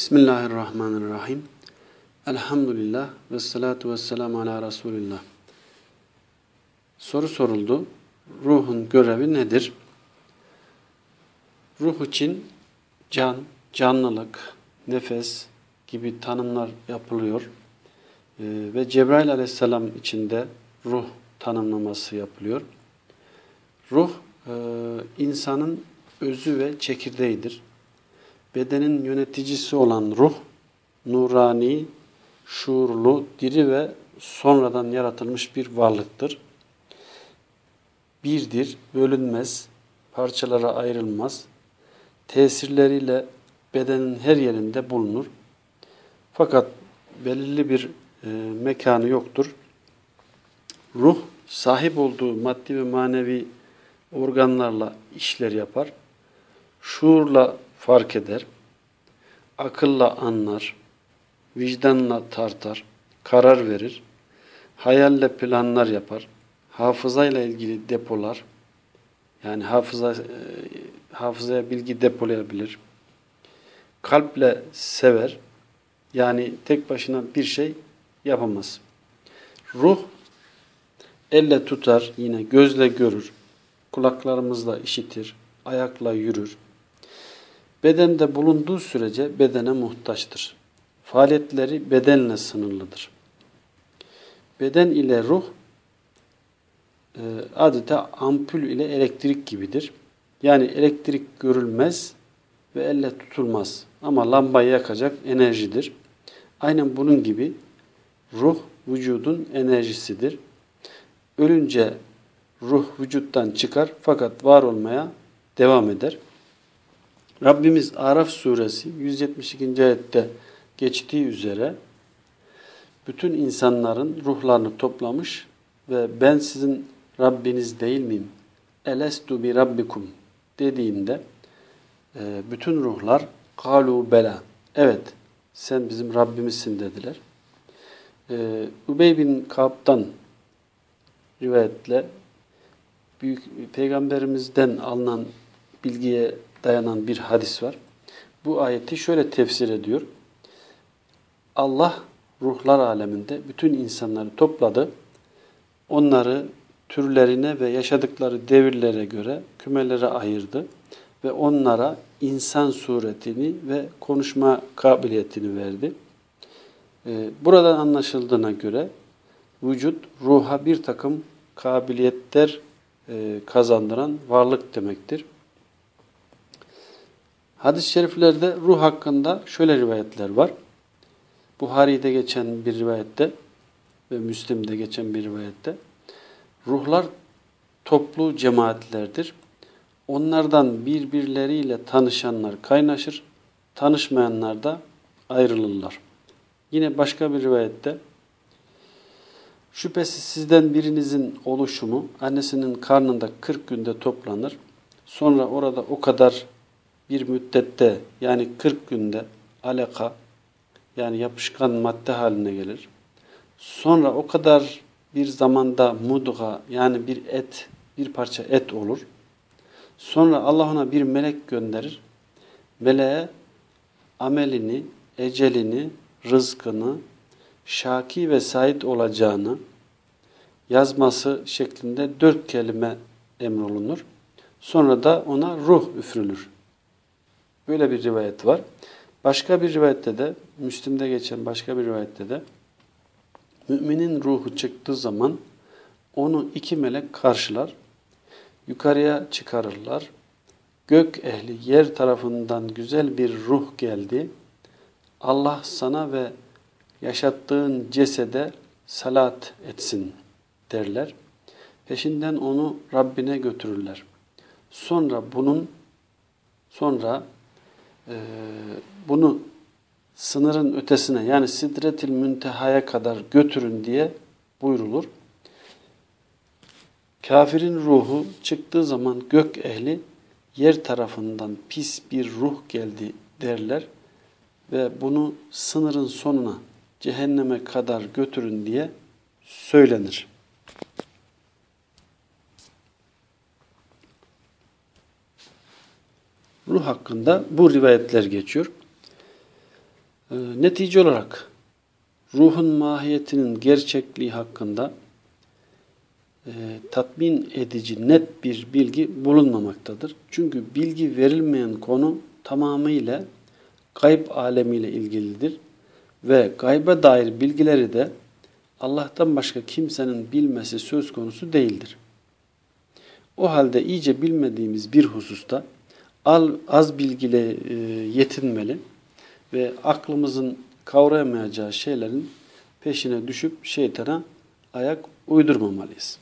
Bismillahirrahmanirrahim. Elhamdülillah ve salatu ve selamu ala Resulillah. Soru soruldu. Ruhun görevi nedir? Ruh için can, canlılık, nefes gibi tanımlar yapılıyor. Ee, ve Cebrail aleyhisselam için de ruh tanımlaması yapılıyor. Ruh, e, insanın özü ve çekirdeğidir bedenin yöneticisi olan ruh, nurani, şuurlu, diri ve sonradan yaratılmış bir varlıktır. Birdir, bölünmez, parçalara ayrılmaz, tesirleriyle bedenin her yerinde bulunur. Fakat belirli bir e, mekanı yoktur. Ruh, sahip olduğu maddi ve manevi organlarla işler yapar. Şuurla fark eder, akılla anlar, vicdanla tartar, karar verir, hayalle planlar yapar, hafızayla ilgili depolar, yani hafıza, e, hafızaya bilgi depolayabilir, kalple sever, yani tek başına bir şey yapamaz. Ruh elle tutar, yine gözle görür, kulaklarımızla işitir, ayakla yürür, Bedende bulunduğu sürece bedene muhtaçtır. Faaliyetleri bedenle sınırlıdır. Beden ile ruh e, adeta ampul ile elektrik gibidir. Yani elektrik görülmez ve elle tutulmaz. Ama lambayı yakacak enerjidir. Aynen bunun gibi ruh vücudun enerjisidir. Ölünce ruh vücuttan çıkar fakat var olmaya devam eder. Rabbimiz Araf suresi 172. ayette geçtiği üzere bütün insanların ruhlarını toplamış ve ben sizin Rabbiniz değil miyim? Elestu bi rabbikum dediğinde e, bütün ruhlar kalu bela evet sen bizim Rabbimizsin dediler. E, Übey bin Kab'dan rivayetle büyük peygamberimizden alınan bilgiye dayanan bir hadis var. Bu ayeti şöyle tefsir ediyor. Allah ruhlar aleminde bütün insanları topladı. Onları türlerine ve yaşadıkları devirlere göre kümelere ayırdı ve onlara insan suretini ve konuşma kabiliyetini verdi. Ee, buradan anlaşıldığına göre vücut ruha bir takım kabiliyetler e, kazandıran varlık demektir. Hadis-i şeriflerde ruh hakkında şöyle rivayetler var. Buhari'de geçen bir rivayette ve Müslim'de geçen bir rivayette ruhlar toplu cemaatlerdir. Onlardan birbirleriyle tanışanlar kaynaşır, tanışmayanlar da ayrılırlar. Yine başka bir rivayette şüphesiz sizden birinizin oluşumu annesinin karnında 40 günde toplanır. Sonra orada o kadar bir müddette yani 40 günde alaka yani yapışkan madde haline gelir. Sonra o kadar bir zamanda mudga yani bir et, bir parça et olur. Sonra Allah ona bir melek gönderir. Meleğe amelini, ecelini, rızkını, şaki ve sait olacağını yazması şeklinde dört kelime emrolunur. Sonra da ona ruh üfrülür. Böyle bir rivayet var. Başka bir rivayette de, Müslim'de geçen başka bir rivayette de müminin ruhu çıktığı zaman onu iki melek karşılar, yukarıya çıkarırlar. Gök ehli yer tarafından güzel bir ruh geldi. Allah sana ve yaşattığın cesede salat etsin derler. Peşinden onu Rabbine götürürler. Sonra bunun sonra e, bunu sınırın ötesine yani sidretil müntehaya kadar götürün diye buyrulur. Kafirin ruhu çıktığı zaman gök ehli yer tarafından pis bir ruh geldi derler ve bunu sınırın sonuna cehenneme kadar götürün diye söylenir. Ruh hakkında bu rivayetler geçiyor. Ee, netice olarak ruhun mahiyetinin gerçekliği hakkında e, tatmin edici net bir bilgi bulunmamaktadır. Çünkü bilgi verilmeyen konu tamamıyla gayb alemiyle ilgilidir ve gayba dair bilgileri de Allah'tan başka kimsenin bilmesi söz konusu değildir. O halde iyice bilmediğimiz bir hususta az bilgiyle e, yetinmeli ve aklımızın kavrayamayacağı şeylerin peşine düşüp şeytana ayak uydurmamalıyız.